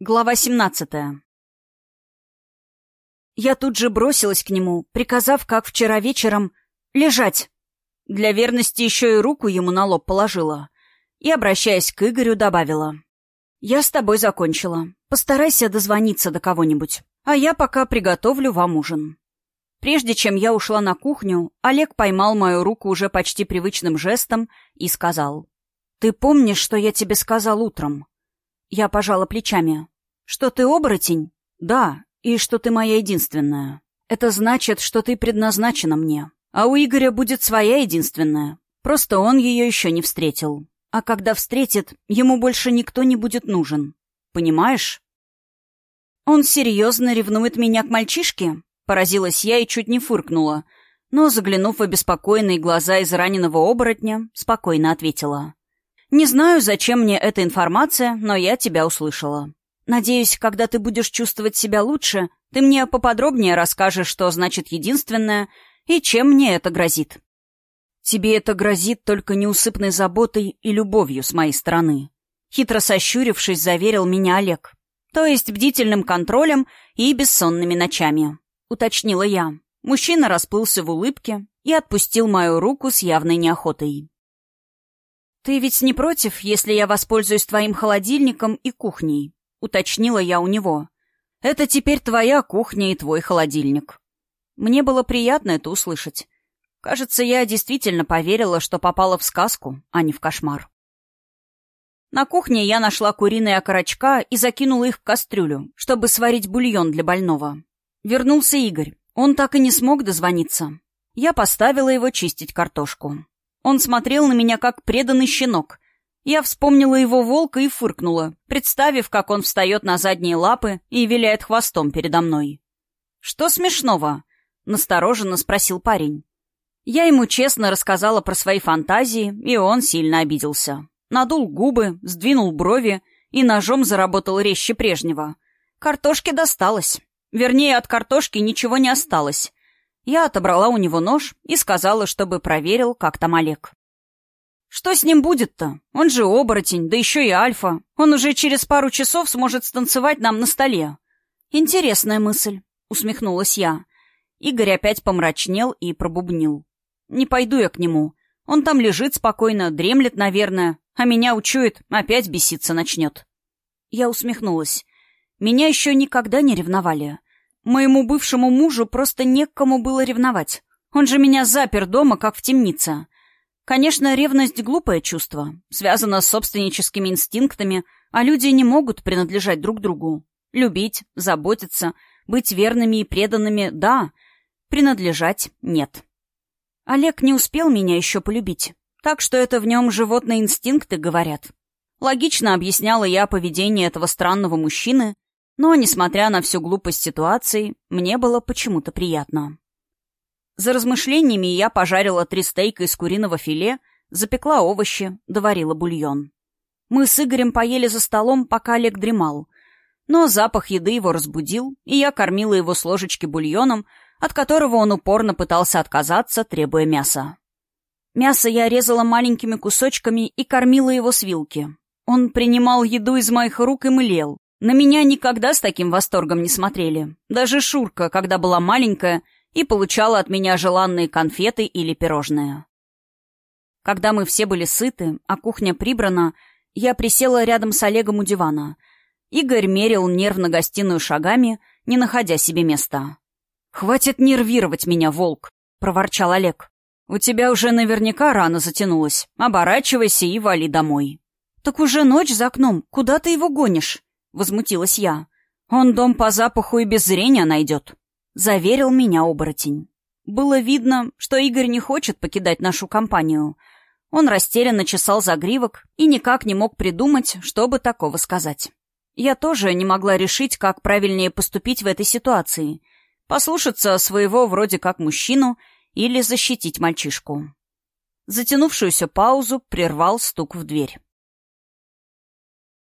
Глава 17 Я тут же бросилась к нему, приказав, как вчера вечером, лежать. Для верности еще и руку ему на лоб положила. И, обращаясь к Игорю, добавила. «Я с тобой закончила. Постарайся дозвониться до кого-нибудь, а я пока приготовлю вам ужин». Прежде чем я ушла на кухню, Олег поймал мою руку уже почти привычным жестом и сказал. «Ты помнишь, что я тебе сказал утром?» Я пожала плечами. «Что ты оборотень?» «Да, и что ты моя единственная. Это значит, что ты предназначена мне. А у Игоря будет своя единственная. Просто он ее еще не встретил. А когда встретит, ему больше никто не будет нужен. Понимаешь?» «Он серьезно ревнует меня к мальчишке?» Поразилась я и чуть не фыркнула, но, заглянув в обеспокоенные глаза израненного оборотня, спокойно ответила. Не знаю, зачем мне эта информация, но я тебя услышала. Надеюсь, когда ты будешь чувствовать себя лучше, ты мне поподробнее расскажешь, что значит единственное и чем мне это грозит. Тебе это грозит только неусыпной заботой и любовью с моей стороны. Хитро сощурившись, заверил меня Олег. То есть бдительным контролем и бессонными ночами. Уточнила я. Мужчина расплылся в улыбке и отпустил мою руку с явной неохотой. «Ты ведь не против, если я воспользуюсь твоим холодильником и кухней?» — уточнила я у него. «Это теперь твоя кухня и твой холодильник». Мне было приятно это услышать. Кажется, я действительно поверила, что попала в сказку, а не в кошмар. На кухне я нашла куриные окорочка и закинула их в кастрюлю, чтобы сварить бульон для больного. Вернулся Игорь. Он так и не смог дозвониться. Я поставила его чистить картошку. Он смотрел на меня, как преданный щенок. Я вспомнила его волка и фыркнула, представив, как он встает на задние лапы и виляет хвостом передо мной. «Что смешного?» — настороженно спросил парень. Я ему честно рассказала про свои фантазии, и он сильно обиделся. Надул губы, сдвинул брови и ножом заработал резче прежнего. Картошке досталось. Вернее, от картошки ничего не осталось. Я отобрала у него нож и сказала, чтобы проверил, как там Олег. «Что с ним будет-то? Он же оборотень, да еще и альфа. Он уже через пару часов сможет станцевать нам на столе». «Интересная мысль», — усмехнулась я. Игорь опять помрачнел и пробубнил. «Не пойду я к нему. Он там лежит спокойно, дремлет, наверное, а меня учует, опять беситься начнет». Я усмехнулась. Меня еще никогда не ревновали. Моему бывшему мужу просто не к кому было ревновать. Он же меня запер дома, как в темнице. Конечно, ревность — глупое чувство, связано с собственническими инстинктами, а люди не могут принадлежать друг другу. Любить, заботиться, быть верными и преданными — да, принадлежать — нет. Олег не успел меня еще полюбить, так что это в нем животные инстинкты говорят. Логично объясняла я поведение этого странного мужчины — но, несмотря на всю глупость ситуации, мне было почему-то приятно. За размышлениями я пожарила три стейка из куриного филе, запекла овощи, доварила бульон. Мы с Игорем поели за столом, пока Олег дремал. Но запах еды его разбудил, и я кормила его с ложечки бульоном, от которого он упорно пытался отказаться, требуя мяса. Мясо я резала маленькими кусочками и кормила его с вилки. Он принимал еду из моих рук и млел, на меня никогда с таким восторгом не смотрели. Даже Шурка, когда была маленькая, и получала от меня желанные конфеты или пирожные. Когда мы все были сыты, а кухня прибрана, я присела рядом с Олегом у дивана. Игорь мерил нервно гостиную шагами, не находя себе места. «Хватит нервировать меня, волк!» — проворчал Олег. «У тебя уже наверняка рано затянулась. Оборачивайся и вали домой». «Так уже ночь за окном. Куда ты его гонишь?» — возмутилась я. «Он дом по запаху и без зрения найдет», — заверил меня оборотень. Было видно, что Игорь не хочет покидать нашу компанию. Он растерянно чесал загривок и никак не мог придумать, чтобы такого сказать. Я тоже не могла решить, как правильнее поступить в этой ситуации. Послушаться своего вроде как мужчину или защитить мальчишку. Затянувшуюся паузу прервал стук в дверь.